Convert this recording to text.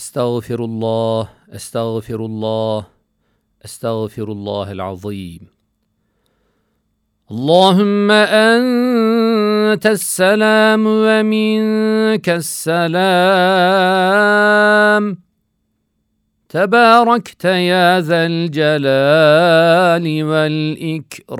أستغفر الله أستغفر الله أستغفر الله العظيم. اللهم أنت السلام ومنك السلام. تباركت يا ذا الجلال والإكرام.